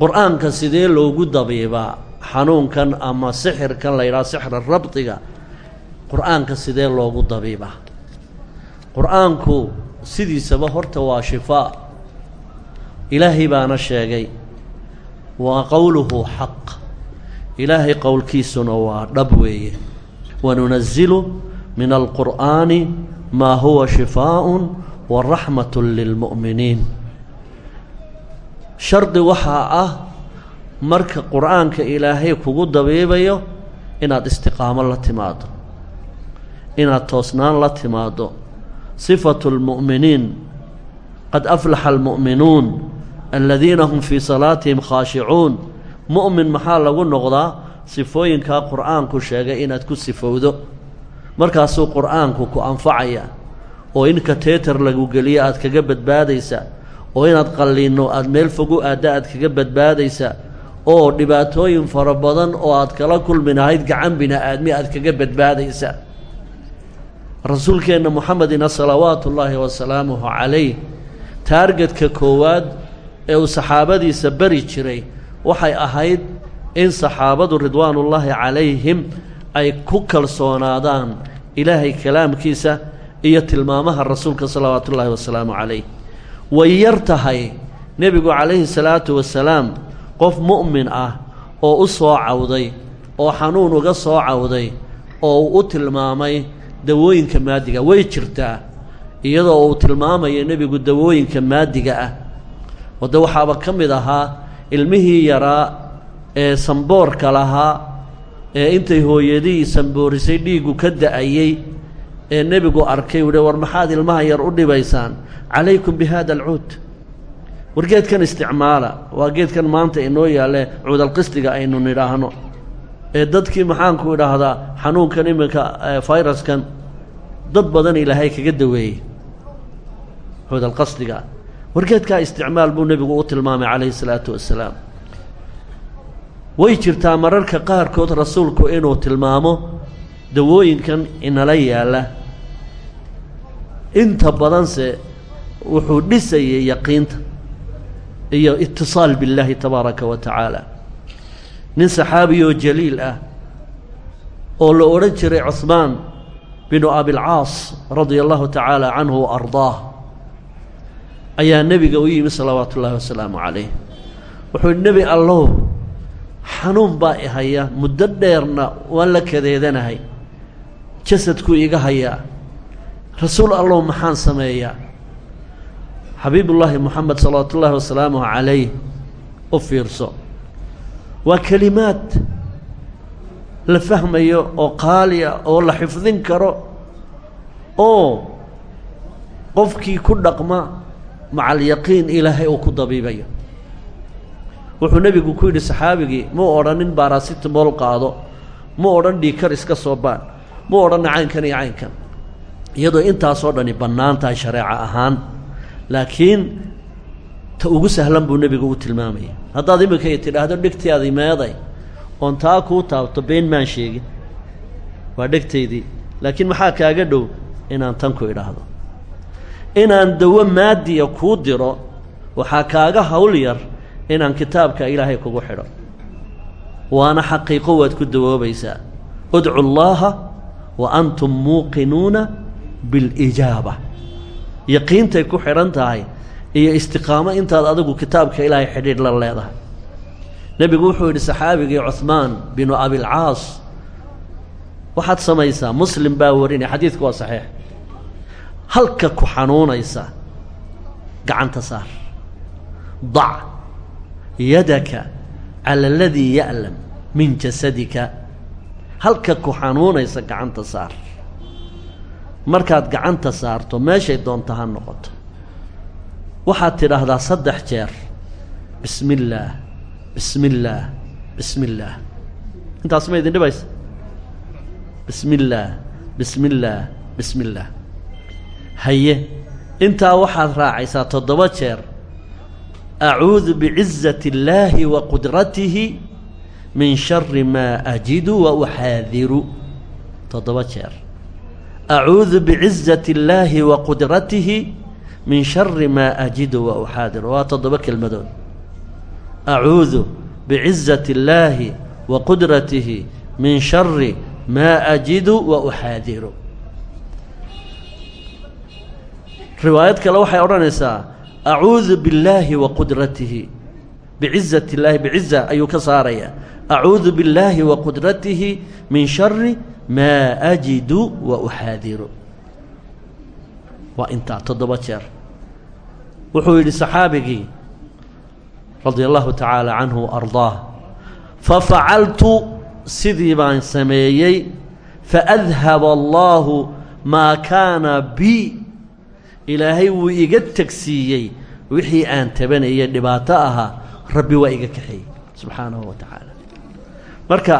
Qur'aanka sidee loogu dabiibaa xanuunkan ama sixirkan la yidhaha sixra rabdiga qur'aanka sidee loogu dabiibaa qur'aanku sidiisaba horta waa shifaa ilaahay baana sheegay waa qowluhu xaq. Ilaahay qowlkiisuna waa dhab weeye. Wanunazilu min alqur'aani maa huwa shifaaءun waraxmat lilmu'miniin shardi waxaa ah marka qur'aanka ilaahay kugu dabiibayo inaad istiqaamo la timaado inaad toosnaan la timaado. Sifatu lmu'miniin qad aflaxa almu'minuun aladiina hum fii salaatihim khaashicuun mu'min maxaa lagu noqdaa? Sifooyinkaa qur'aanku sheegay inaad ku sifowdo markaasuu qur'aanku ku anfacaya oo in kateetar lagu geliyo aad kaga badbaadaysa oo inaad qalliinno aada meel fogu aadda aad kaga badbaadaysa oo dhibaatooyin fara badan oo aad kala kulmi lahayd gacan bini-aadmi aad kaga badbaadaysa. Rasuulkeenna moxamedina salawaatu ullaahi wasalaamuhu calayh taargetka koowaad ee uu saxaabadiisa bari jiray waxay ahayd in saxaabadu ridwaanullaahi calayhim ay ku kalsoonaadaan ilaahay kalaamkiisa iyo tilmaamaha rasuulka salawaatu ullaahi wasalaamu calayh. Way yar tahay. Nebigu calayhi salaatu wasalaam qof mu'min ah oo u soo cawday oo xanuun uga soo cawday oo uu u tilmaamay dawooyinka maadiga way jirtaa. Iyadoo uu tilmaamayo nebigu dawooyinka maadiga ah. Oo waxaaba ka mid ahaa ilmihii yaraa ee samboorka lahaa ee intay hooyadii samboorisay dhiiggu ka da'ayey ee nebigu arkay uhi war maxaad ilmaha yar u dhibaysaan? Calaykum bi hada alcuud. War geedkan isticmaala waa geedkan maanta inoo yaalle cuudalqistiga aynu nidhaahno. Ee dadkii maxaanku idhaahdaa xanuunkan iminka fayraskan dad badan ilaahay kaga daweeyey cuudalqasdiga war geedkaa isticmaal buu nebigu u tilmaamay calayhi salaatu wasalaam way jirtaa mararka qaarkood rasuulku inuu tilmaamo dawooyinkan inala yaalla. Inta badanse wuxuu dhisayay yaqiinta iyo itiصaal biاllaahi tabaaraka wa tacaala. Nin saxaabi oo jaliil ah oo la odhan jiray cuhmaan binu abilcaas radia allahu tacaala canhu wa ardaah ayaa nebiga u yimi salawaatu ullaahi wasalaamu calayh. Wuxuu nebi allow xanuun baa i haya muddo dheerna waan la kadeedanahay jasadkuu iga hayaa rasuul allow maxaan sameeyaa? Xabiibullaahi moxamed salawaatu ullaahi wasalaamuhu calayh u fiirso. Waa kelimaad la fahmayo oo qaaliya oo la xifdin karo oo qofkii ku dhaqma maca alyaqiin ilaahay uu ku dabiibayo wuxuu nebigu ku yidhi saxaabigii muu odhanin baarasitamol qaado mu odhan dhiikar iska soo baan mu odhanna caynkan iyo caynkan. Iyadoo intaasoo dhani bannaan tahay shareeco ahaan laakiin ta ugu sahlan buu nebigu u tilmaamaya. Haddaad iminka i tidhaahdo dhegtaadii meeday oon taa kuu taabto been maan sheegin. Waa dhegtaydii laakiin maxaa kaaga dhow inaan tan ku idhaahdo? Inaan dawo maadiya kuu diro waxaa kaaga hawl yar inaan kitaabka ilaahay kugu xidho. Waana xaqiiqo waad ku dawoobaysaa. Udcu llaaha wa antum muuqinuuna bilijaaba yaqiintay ku xidhan tahay iyo istiqaamo intaad adigu kitaabka ilaahay xidhiidh la leedahay. Nebigu wuxuu yidhi saxaabigii cuhmaan binu abilcaas waxaad samaysaa muslim baa warinaya xadiidku waa saxiix. Halka ku xanuunaysa gacanta saar. Dac yadaka cala aladii ya'lam min jasadika. Halka ku xanuunaysa gacanta saar. Markaad gacanta saarto meeshay doonta ha noqoto. Waxaad tidhaahdaa saddex jeer. Bismi illaah bismi illaah bismi illaah intaas ma idin dhibaysa? Bismi illaah bismi illaah bismi illaah haye intaa waxaad raacaysaa toddoba jeer acuudu bicizati اllaahi wa qudratihi min shari maa ajidu wa uxaadiru toddoba jeer acuudu bicizati اllaahi wa qudratihi min shari maa ajidu wa uxaadiru waa toddoba kelmadood acuudu bicizati اllaahi wa qudratihi min shari maa ajidu wa uxaadiru riwaayad kale waxay odhanaysaa acuudu billaahi wa qudratihi. Bicizati illaahi biciza ayuu ka saarayaa. Acuudu billaahi wa qudratihi min shari maa ajidu wa uxaadiru. Waa intaa toddoba jeer. Wuxuu yidhi saxaabigii radia allahu tacaala canhu wa ardaah fafacaltu sidii baan sameeyey faadhaba allaahu maa kaana bi ilaahay wuu iga tegsiiyey wixii aan tabanayay dhibaato ahaa rabbi waa iga kaxeeyey subxaanahu wa tacaala. Marka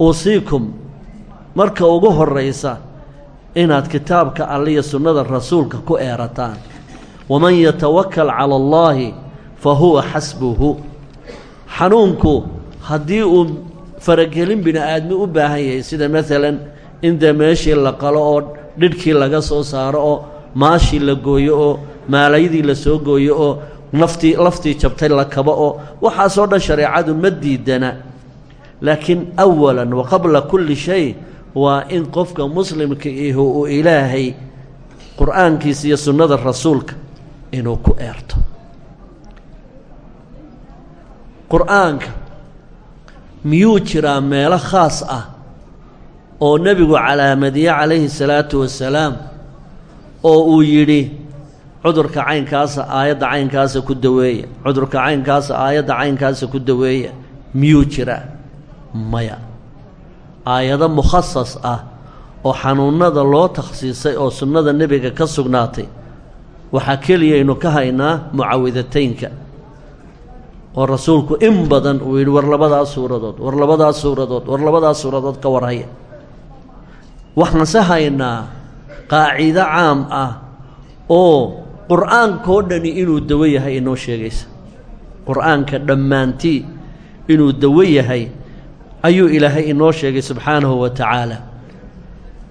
uusiikum marka ugu horraysa inaad kitaabka alle iyo sunnada rasuulka ku eerataan. Waman yatawakal cala allaahi fa huwa xasbuhu. Xanuunku haddii uu faragelin bini aadmi u baahan yahay sida maalan in dee meeshii la qalo oo dhidhkii laga soo saaro oo maashii la gooyo oo maalayadii la soo gooyo oo naftii laftii jabtay la kabo oo waxaasoo dhan shareecadu ma diidana. Laakiin awalan wa qabla kulli shay waa in qofka muslimka ihu uu ilaahay qur'aankiisa iyo sunnada rasuulka inuu ku eerto. Qur'aanka miyuu jiraa meelo khaas ah oo nebigu calaamadiye calayhi salaatu wasalaam oo uu yidhi cudurka caynkaasa aayadda caynkaasa ku daweeya. Cudurka caynkaasa aayadda caynkaasa ku daweeya. Miyuu jiraa maya. Aayado mukhasas ah oo xanuunnada loo takhsiisay oo sunnada nebiga ka sugnaatay. Waxaa keliyaynu ka haynaa mucawidataynka oo rasuulku in badan uu yidhi war labadaas suuradood war labadaas suuradood war labadaas suuradood ka warhaya. Waxaanse haynaa qaacido caam ah oo qur'aankoo dhani inuu dawo yahay inoo sheegaysa. Qur'aanka dhammaantii inuu dawo yahay ayuu ilaahay inoo sheegay subxaanahu wa tacaala.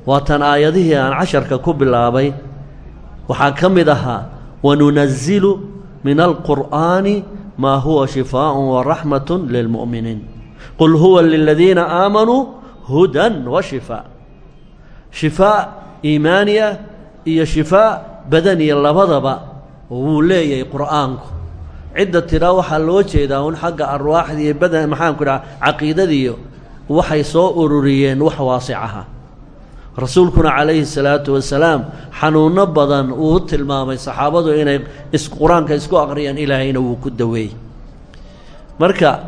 Waatan aayadihii aan casharka ku bilaabay waxaa ka mid ahaa wanunazilu min alqur'aani maa huwa shifaaءun waraxmat lilmu'miniin qul huwa liladiina aamanuu hudan wa shifaa. Shifaa iimaaniya iyo shifaa badaniya labadaba wuu leeyahay qur'aanku. Cidda tidhaa waxaa loo jeedaa un xagga arwaaxda iyo badan maxaanku dhaha caqiidadiiyo waxay soo ururiyeen wax waasic aha rasuulkuna calayhi salaatu wasalaam xanuunno badan uu tilmaamay saxaabadu inay qur'aanka isku aqriyaan ilaahayna wuu ku daweeyey marka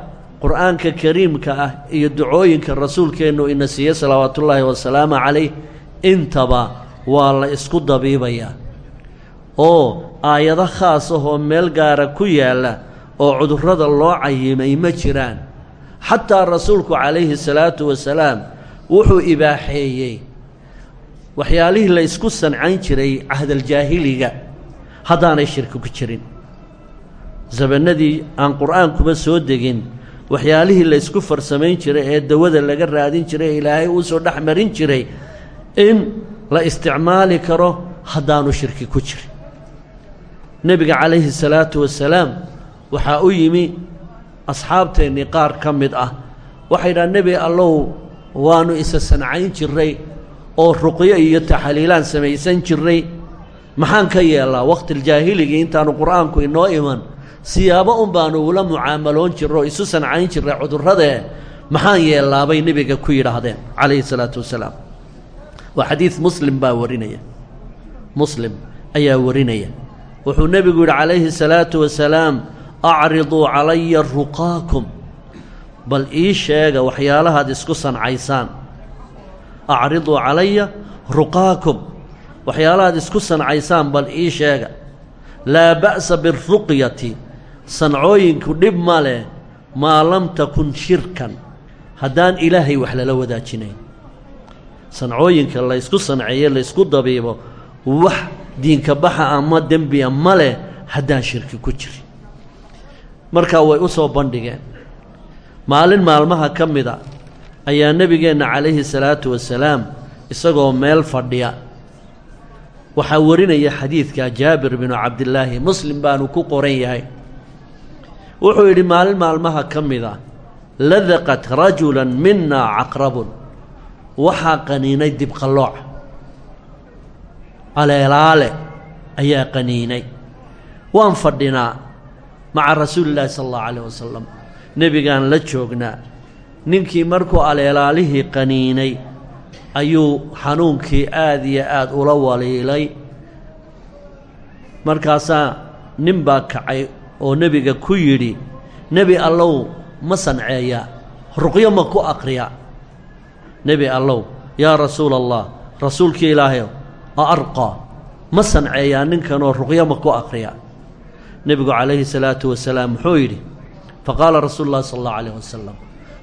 qur'aanka kariimka ah iyo ducooyinka rasuulkeennu ina siiye salawaatullaahi wasalaamu calayh intaba waa la isku dabiibayaa oo aayado khaas ahoo meel gaara ku yaalla oo cudurrada loo cayimay ma jiraan. Xataa rasuulku calayhi salaatu wasalaam wuxuu ibaaxeeyey. Waxyaalihii la isku sancayn jiray cahdaljaahiliga haddaanay shirki ku jirin. Zabanadii aan qur'aankuba soo degin waxyaalihii la isku farsamayn jiray ee dawada laga raadin jiray ilaahay uu soo dhex marin jiray in la isticmaali karo haddaanu shirki ku jirin. Nebiga calayhi salaatu wasalaam waxaa u yimi asxaabteennii qaar ka mid ah waxay dhaha nebi allow waannu isa sancayn jirray oo ruqyo iyo taxaliilaan samaysan jirray. Maxaan ka yeellaa waqtiljaahiligi intaanu qur'aanku inoo iman siyaabo un baanu ula mucaamaloon jirro o isu sancayn jirray cudurradee? Maxaan yeellaabay nebiga ku yidhaahdeen calayhi salaatu wasalaam waa xadiid muslim baa warinaya. Muslim ayaa warinaya. Wuxuu nebigu yidhi calayhi salaatu wasalaam acriduu calaya ruqaakum. Bal ii sheega waxyaalahaad isku sancaysaan. Acriduu calaya ruqaakum. Waxyaalahaad isku sancaysaan bal ii sheega. Laa ba'sa biruqyati sancooyinku dhib ma leh maa lam takun shirkan. Haddaan ilaahay wax lala wadaajinayn sancooyinka la ysku sanceeye laysku dabiibo wax diinka baxa ama dembiya ma leh haddaan shirki ku jirin. Markaa way u soo bandhigeen. Maalin maalmaha ka mida ayaa nebigeenna calayhi salaatu wasalaam isagoo meel fadhiya. Waxaa warinaya xadiidka jaabir binu cabdillaahi muslim baanu ku qoran yahay. Wuxuu yidhi maalin maalmaha ka mida ladaqat rajulan mina caqrabun waxaa qaniinay dibqallooc aleelaale ayaa qaniinay. Waan fadhinaa maca rasuulillaahi sala allahu calayh wasalam nebigaan la joognaa. Ninkii markuu aleelaalihii qaniinay ayuu xanuunkii aada iyo aada ula waliilay. Markaasaa nin baa kacay oo nebiga ku yidhi nebi allow ma sanceeyaa ruqyo ma ku aqriya nebi allow yaa rasuula allah rasuulkii ilaahayow a arqaa ma sanceeyaa ninkanoo ruqyo ma ku aqriya nebigu calayhi salaatu wasalaam muxuu yidhi faqaala rasuulu llahi sala allahu calayh wasalam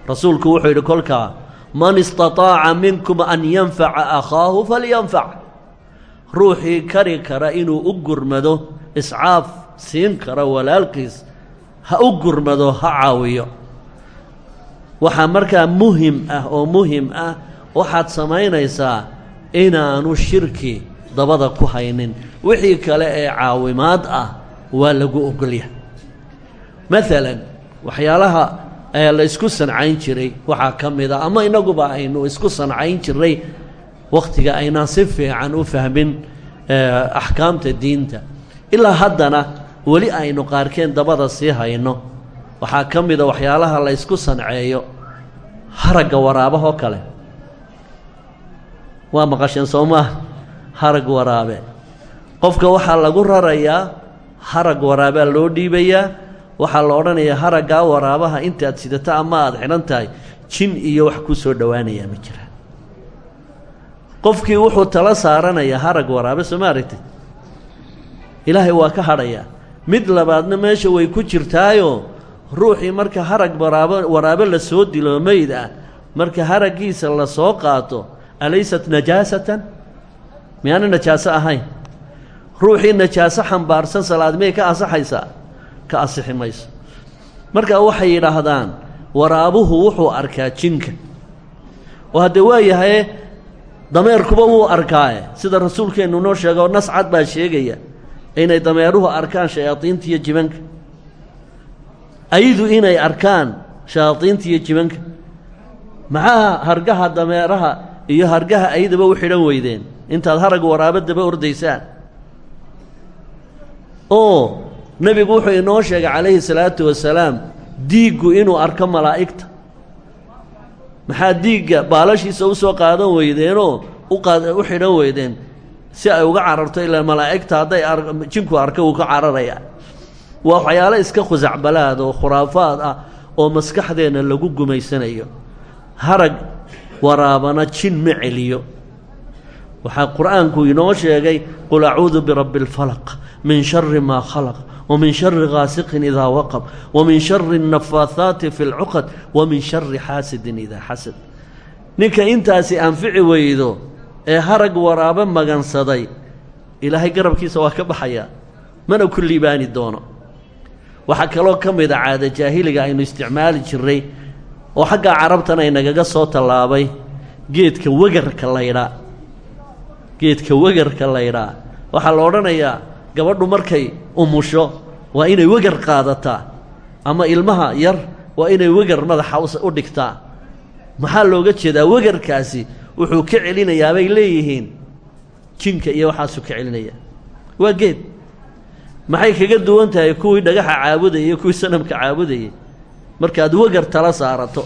rasuulku wuxuu yidhi kolkaa man istataaca minkum an yanfaca akhaahu falyanfac. Ruuxii kari kara inuu u gurmado iscaaf siin kara walaalkiis ha u gurmado ha caawiyo waxaa markaa muhiim ah oo muhiim ah waxaad samaynaysaa inaanu shirki dabada ku haynin. Wixii kale ee caawimaad ah waa lagu ogolyahay maalan waxyaalaha ee la isku sancayn jiray waxaa ka mid a ama innaguba aynu isku sancayn jiray wakhtiga aynaan si fiican u fahmin axkaamta diinta. Ilaa haddana weli aynu qaarkeen dabada sii hayno waxaa ka mida waxyaalaha la ysku sanceeyo haragga waraabahoo kale. Waa maqasheen soo maaha harag waraabe. Qofka waxaa lagu rarayaa harag waraabaa loo dhiibayaa. Waxaa la odhanayaa haraggaa waraabaha intaad sidato ama aada xidhan tahay jin iyo wax ku soo dhowaanayaa ma jiraan qofkii wuxuu tala saaranayaa harag waraabe soo ma ilaahay waa ka hadhayaa. Mid labaadna meesha way ku jirtaayo ruuxii marka harag waraabo waraabe la soo dilo meyd ah marka haraggiisa la soo qaato alaysat najaasatan? Miyaana najaaso ahayn? Ruuxii najaaso xambaarsan salaad miyay ka asaxaysaa ka asixi mayso. Marka waxay yidhaahdaan waraabuhu wuxuu arkaa jinka. Oo haddee waa yahaye dameerkuba wuu arkaaye. Sida rasuulkeennu noo sheega oo nas baa sheegaya inay dameeruhu arkaan shayaadiinta iyo jibanka aydu inay arkaan shayaadiinta iyo jibanka. Maxaa hargaha dameeraha iyo hargaha aydaba u xidhan weydeen? Intaad harag waraabo daba ordaysaan. Oo nebigu wuxuu inoo sheegay calayhi salaatu wasalaam diiggu inuu arko malaa'igta. Maxaa diigga baalashiisa u soo qaadan weydeenoo u xidhan weydeen? Si ay uga cararto ilaa malaa'igta hadday jinku arka wuu ka cararayaa waa waxyaalo iska khusacbalaad oo khuraafaad ah oo maskaxdeenna lagu gumaysanayo harag waraabana jin ma celiyo waxaa qur-aanku inoo sheegay qul acuudu birabbi اlfalaq min shari maa khalaq wmin shari gaasiqin idaa waqab wamin shari الnafaahaati fi اlcuqad wamin shari xaasidin idaa xasad ninka intaasi anfici weydo ee harag waraabe magansaday ilaahay garabkiisa waa ka baxayaa mana ku liibaani doono waxaa kaloo ka mid a caada jaahiliga aynu isticmaali jiray oo xaggaa carabtana inagaga soo tallaabay geedka wegarka laydhaa geedka wegarka laydhaa waxaa la odhanayaa gabadhu markay umusho waa inay wegar qaadataa. Ama ilmaha yar waa inay wegar madaxa u dhigtaa. Maxaa looga jeedaa wegarkaasi wuxuu ka celinayaa bay leeyihiin. Jinka iyo waxaasuu ka celinaya. Waa geed maxay kaga duwan tahay kuwii dhagaxa caabudayay iyo kuwii sanamka caabudayay markaad wegar tala saarato.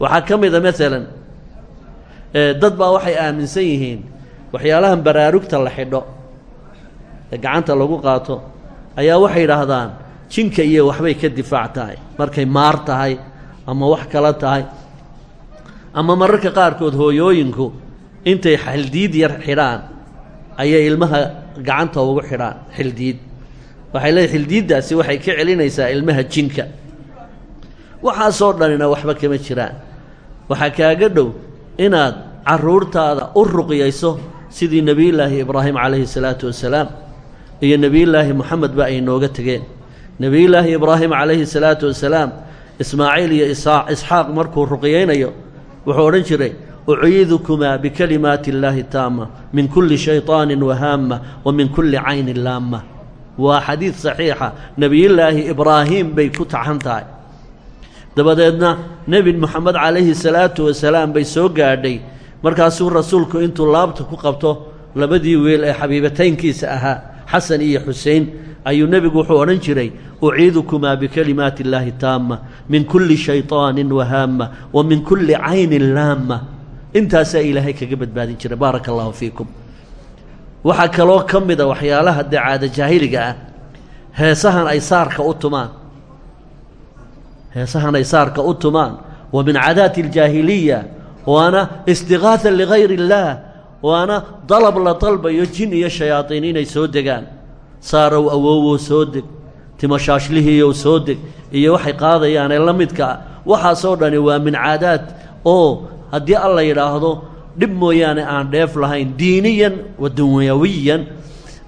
Waxaa ka mid a maalan dad baa waxay aaminsan yihiin waxyaalahan baraarugta la xidho ee gacanta lagu qaato ayaa waxay yidhaahdaan jinka iyo waxbay ka difaac tahay. Markay maar tahay ama wax kala tahay ama mararka qaarkood hooyooyinku intay xildiid yar xidhaan ayay ilmaha gacanta ugu xidhaan xildiid waxay leedahy xildiiddaasi waxay ka celinaysaa ilmaha jinka. Waxaasoo dhanina waxba kama jiraan. Waxaa kaaga dhow inaad carruurtaada u ruqyayso sidii nebiyullaahi ibraahim calayhi salaatu wasalaam iyo nebiyullaahi moxamed ba ay nooga tegeen nebiyullaahi ibraahim calayhi salaatu wasalaam ismaaciil iyo isxaaq markuu ruqyaynayo wuxuu odhan jiray uciidukumaa bikalimaati illaahi taama min kulli shayطaanin wahaama wa min kulli caynin laama waa xadiid saxiixa. Nebiyullaahi ibraahim bay ku taxan tahay dabadeedna nebi moxamed calayhi salaatu wasalaam bay soo gaadhay. Markaasuu rasuulku intuu laabta ku qabto labadii weel ee xabiibataynkiisa ahaa xasan iyo xusein ayuu nebigu wuxuu odhan jiray uciidukumaa bikalimaati illaahi taama min kulli shayطaanin wahaama wa min kulli caynin laama intaasaa ilaahay kaga badbaadin jiray. Baaraka allahu fiikum waxaa kaloo ka mida waxyaalaha dee jaahiliga ah. Heesahan ay saarka u tumaan. Heesahan ay saarka u tumaan. Wa min cadaati aljaahiliya waana istiqaaha ligayr اllaah waana dalab la dalbayo jin iyo shayaadiin inay soo degaan. Saarow awowoo soo deg timashaashlihiiyow soo deg iyo waxay qaadayaan ee la midkaa waxaasoo dhani waa min caadaad oo haddii alla yidhaahdo dhib mooyaane aan dheef lahayn diiniyan wa dunyawiyan.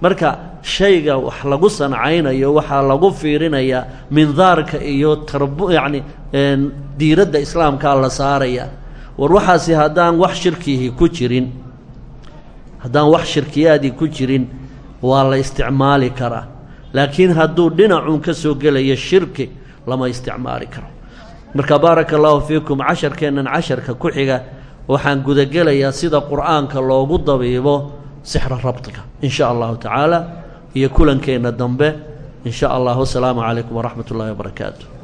Marka shayga wax lagu sancaynayo waxaa lagu fiirinayaa mindaarka iyo tarbu yacni diiradda islaamkaa la saaraya. War waxaasi haddaan wax shirkihii ku jirin haddaan wax shirkiyaadii ku jirin waa la isticmaali karaa. Laakiin hadduu dhinacun ka soo gelayo shirki lama isticmaali karo. Marka baaraka allaahu fiikum casharkeennan casharka ku xiga waxaan gudagelayaa sida qur'aanka loogu dabiibo sixra rabtiga in sha allahu tacaala iyo kulankeenna dambe in sha allah wasalaamu calaykum waraxmat ullahi wabarakaatu